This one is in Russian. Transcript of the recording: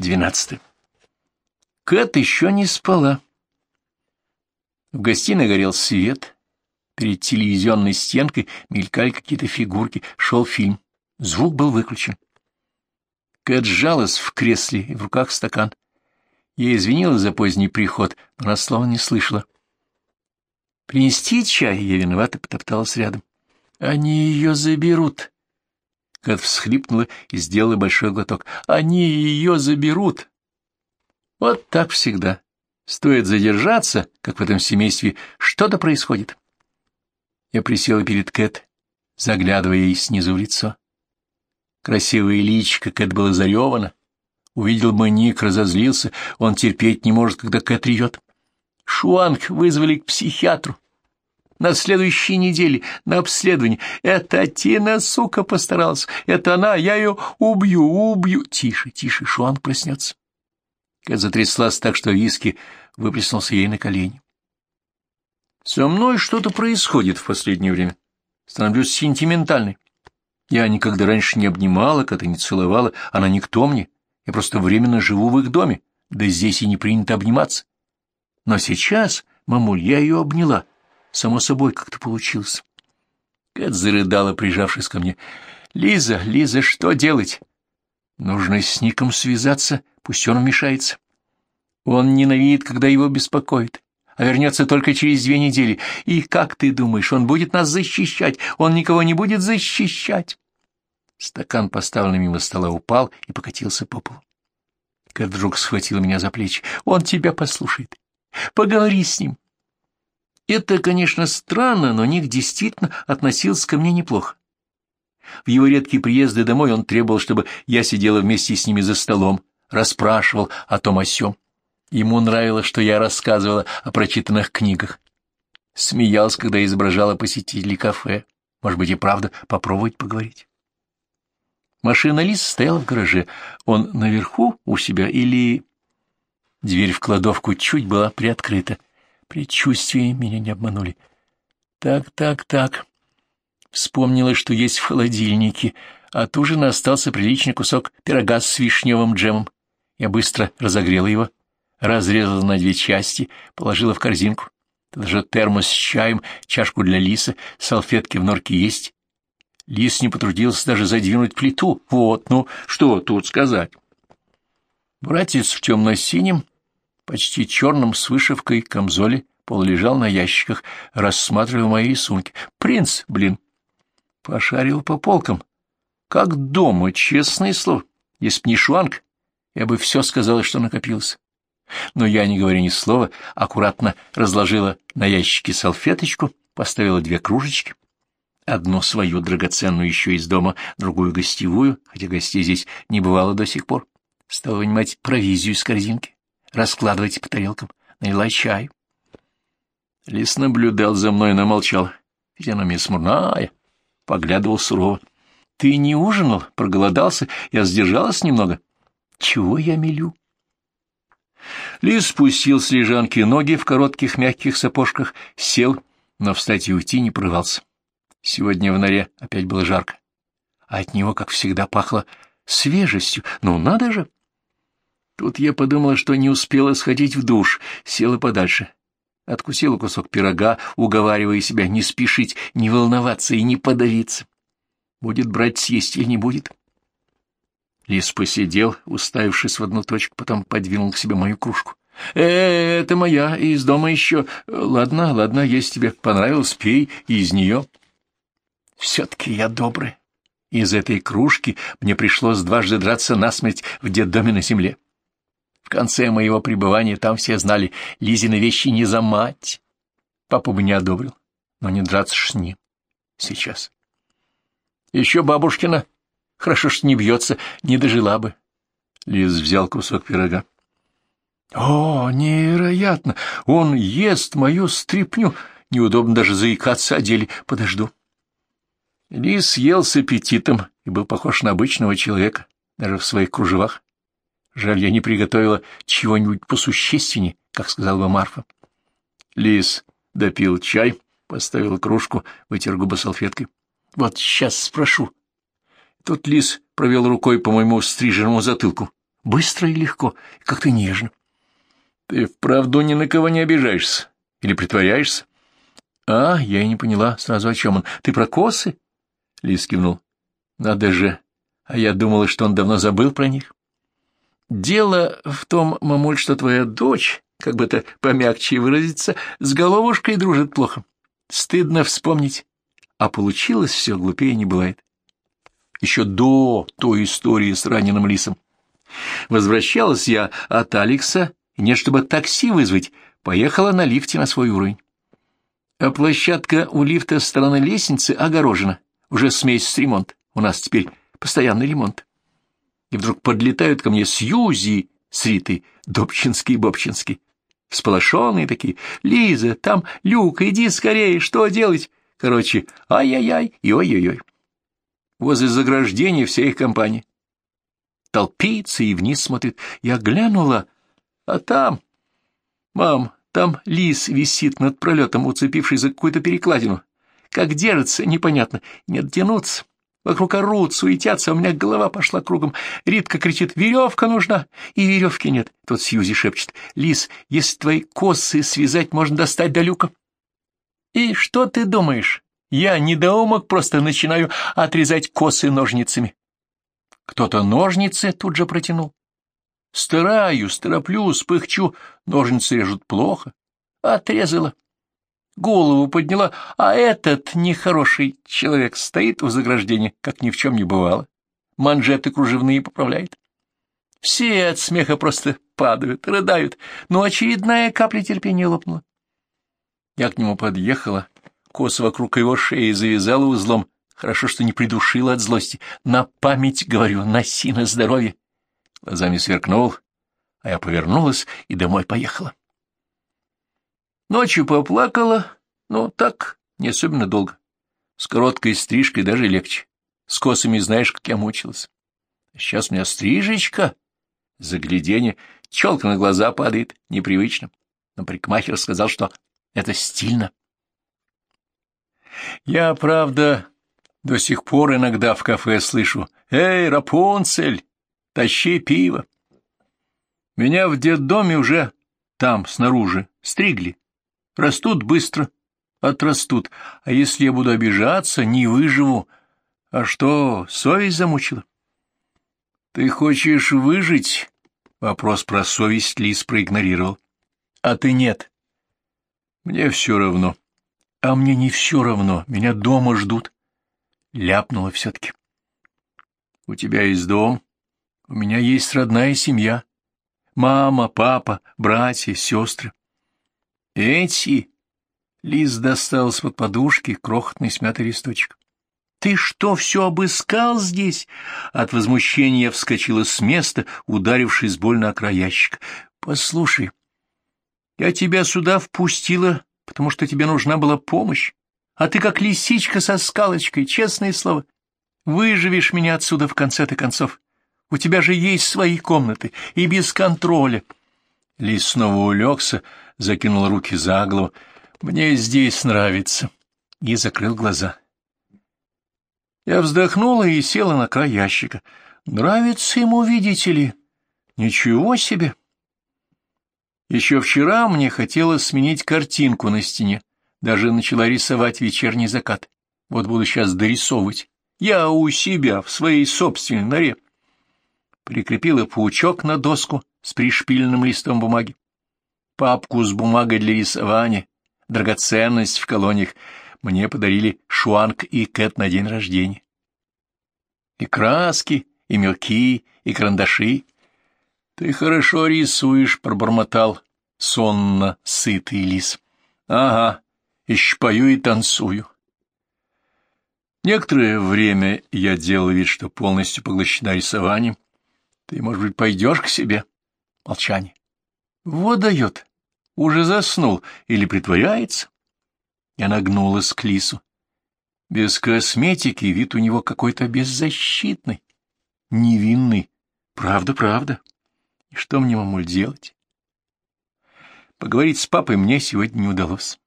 12. Кэт еще не спала. В гостиной горел свет. Перед телевизионной стенкой мелькали какие-то фигурки. Шел фильм. Звук был выключен. Кэт сжалась в кресле и в руках стакан. Я извинилась за поздний приход, но она слова не слышала. «Принести чай?» — я виновато потопталась рядом. «Они ее заберут». Кэт всхлипнула и сделала большой глоток. «Они ее заберут!» Вот так всегда. Стоит задержаться, как в этом семействе, что-то происходит. Я присела перед Кэт, заглядывая ей снизу в лицо. Красивое личико Кэт было заревано. Увидел бы Ник, разозлился, он терпеть не может, когда Кэт ревет. Шуанг вызвали к психиатру. На следующей неделе на обследование. Это Тина, сука, постаралась. Это она, я ее убью, убью. Тише, тише, Шуанг проснется. Кэт затряслась так, что виски выплеснулся ей на колени. Со мной что-то происходит в последнее время. Становлюсь сентиментальной. Я никогда раньше не обнимала, когда не целовала, она никто мне. Я просто временно живу в их доме, да здесь и не принято обниматься. Но сейчас, мамуль, я ее обняла. Само собой как-то получилось. Кэт зарыдала, прижавшись ко мне. «Лиза, Лиза, что делать?» «Нужно с Ником связаться, пусть он вмешается. Он ненавидит, когда его беспокоит, а вернется только через две недели. И как ты думаешь, он будет нас защищать? Он никого не будет защищать!» Стакан, поставленный мимо стола, упал и покатился по полу. Кэт вдруг схватила меня за плечи. «Он тебя послушает. Поговори с ним». Это, конечно, странно, но Ник действительно относился ко мне неплохо. В его редкие приезды домой он требовал, чтобы я сидела вместе с ними за столом, расспрашивал о том о сём. Ему нравилось, что я рассказывала о прочитанных книгах. Смеялся, когда изображала посетителей кафе. Может быть, и правда попробовать поговорить. Машина Лисы стояла в гараже. Он наверху у себя или... Дверь в кладовку чуть была приоткрыта. Предчувствия меня не обманули. Так, так, так. Вспомнила, что есть в холодильнике. От ужина остался приличный кусок пирога с вишневым джемом. Я быстро разогрела его, разрезала на две части, положила в корзинку. Даже термос с чаем, чашку для лиса, салфетки в норке есть. Лис не потрудился даже задвинуть плиту. Вот, ну, что тут сказать? Братец в темно-синем, почти черном с вышивкой камзоле полулежал на ящиках, рассматривая мои рисунки. Принц, блин! Пошарил по полкам. Как дома, честное слово. Если б не шуанг, я бы все сказала, что накопилось. Но я, не говоря ни слова, аккуратно разложила на ящике салфеточку, поставила две кружечки, Одну свою драгоценную еще из дома, другую гостевую, хотя гостей здесь не бывало до сих пор. Стала вынимать провизию из корзинки, раскладывать по тарелкам, налила чай. Лис наблюдал за мной, но молчал. Физиономия смурная, поглядывал сурово. — Ты не ужинал? Проголодался? Я сдержалась немного. — Чего я мелю? Лис спустил с лежанки ноги в коротких мягких сапожках, сел, но встать и уйти не порывался. Сегодня в норе опять было жарко, а от него, как всегда, пахло свежестью. Ну, надо же! Тут я подумала, что не успела сходить в душ, села подальше. Откусила кусок пирога, уговаривая себя не спешить, не волноваться и не подавиться. Будет брать съесть или не будет? Лис посидел, уставившись в одну точку, потом подвинул к себе мою кружку. «Э, это моя, из дома еще. Ладно, ладно, если тебе понравилось, пей из нее». Все-таки я добрый. Из этой кружки мне пришлось дважды драться насмерть в детдоме на земле. Конце моего пребывания там все знали, Лизины вещи не за мать. Папа бы не одобрил, но не драться ж с ним. Сейчас. Еще бабушкина, хорошо что не бьется, не дожила бы. Лиз взял кусок пирога. О, невероятно! Он ест мою стряпню. Неудобно даже заикаться о деле. Подожду. Лис ел с аппетитом и был похож на обычного человека, даже в своих кружевах. Жаль, я не приготовила чего-нибудь посущественнее, как сказала бы Марфа. Лис допил чай, поставил кружку, вытер губы салфеткой. — Вот сейчас спрошу. Тут лис провел рукой по моему стриженному затылку. Быстро и легко, как-то нежно. Ты вправду ни на кого не обижаешься? Или притворяешься? А, я и не поняла сразу, о чем он. Ты про косы? Лис кивнул. Надо же. А я думала, что он давно забыл про них. Дело в том, мамуль, что твоя дочь, как бы это помягче выразиться, с головушкой дружит плохо. Стыдно вспомнить. А получилось все, глупее не бывает. Еще до той истории с раненым лисом. Возвращалась я от Алекса, и нет, чтобы такси вызвать, поехала на лифте на свой уровень. А площадка у лифта с стороны лестницы огорожена, уже с месяц ремонт. У нас теперь постоянный ремонт. И вдруг подлетают ко мне Сьюзи с Ритой, Добчинский и Бобчинский. Всполошенные такие. «Лиза, там люк, иди скорее, что делать?» Короче, ай-яй-яй и ой-ой-ой. Возле заграждения вся их компания. Толпится и вниз смотрит. Я глянула, а там... Мам, там лис висит над пролетом, уцепившись за какую-то перекладину. Как держится, непонятно, не оттянуться. Вокруг орут, суетятся, у меня голова пошла кругом. Ритка кричит, веревка нужна, и веревки нет. Тот Сьюзи шепчет, Лис, если твои косы связать, можно достать до люка. И что ты думаешь? Я недоумок просто начинаю отрезать косы ножницами. Кто-то ножницы тут же протянул. Стараюсь, тороплюсь, пыхчу, ножницы режут плохо. Отрезала. Голову подняла, а этот нехороший человек стоит у заграждения, как ни в чем не бывало. Манжеты кружевные поправляет. Все от смеха просто падают, рыдают, но очередная капля терпения лопнула. Я к нему подъехала, кос вокруг его шеи завязала узлом. Хорошо, что не придушила от злости. На память, говорю, носи на здоровье. Глазами сверкнул, а я повернулась и домой поехала. Ночью поплакала, но так, не особенно долго. С короткой стрижкой даже легче. С косами знаешь, как я мучилась. Сейчас у меня стрижечка, загляденье, челка на глаза падает, непривычно. Но парикмахер сказал, что это стильно. Я, правда, до сих пор иногда в кафе слышу «Эй, Рапунцель, тащи пиво!» Меня в детдоме уже там, снаружи, стригли. Растут быстро, отрастут, а если я буду обижаться, не выживу. А что, совесть замучила? Ты хочешь выжить? Вопрос про совесть Лис проигнорировал. А ты нет. Мне все равно. А мне не все равно, меня дома ждут. Ляпнула все-таки. У тебя есть дом, у меня есть родная семья. Мама, папа, братья, сестры. Эти... Лиз достал из-под подушки крохотный смятый листочек. «Ты что, все обыскал здесь?» От возмущения вскочила с места, ударившись больно о край ящика. «Послушай, я тебя сюда впустила, потому что тебе нужна была помощь, а ты как лисичка со скалочкой, честное слово. Выживешь меня отсюда в конце-то концов. У тебя же есть свои комнаты и без контроля». Лис снова улегся, закинул руки за голову. «Мне здесь нравится». И закрыл глаза. Я вздохнула и села на край ящика. «Нравится ему, видите ли? Ничего себе!» Еще вчера мне хотелось сменить картинку на стене. Даже начала рисовать вечерний закат. Вот буду сейчас дорисовывать. Я у себя, в своей собственной норе. Прикрепила паучок на доску с пришпиленным листом бумаги. Папку с бумагой для рисования, драгоценность в колониях мне подарили Шуанг и Кэт на день рождения. И краски, и мелки, и карандаши, ты хорошо рисуешь, — пробормотал сонно сытый лис. — Ага, еще пою и танцую. Некоторое время я делал вид, что полностью поглощена рисованием. Ты, может быть, пойдешь к себе? Молчание. Вот дает. Уже заснул или притворяется? Я нагнулась к лису. Без косметики вид у него какой-то беззащитный, невинный. Правда, правда. И что мне, мамуль, делать? Поговорить с папой мне сегодня не удалось.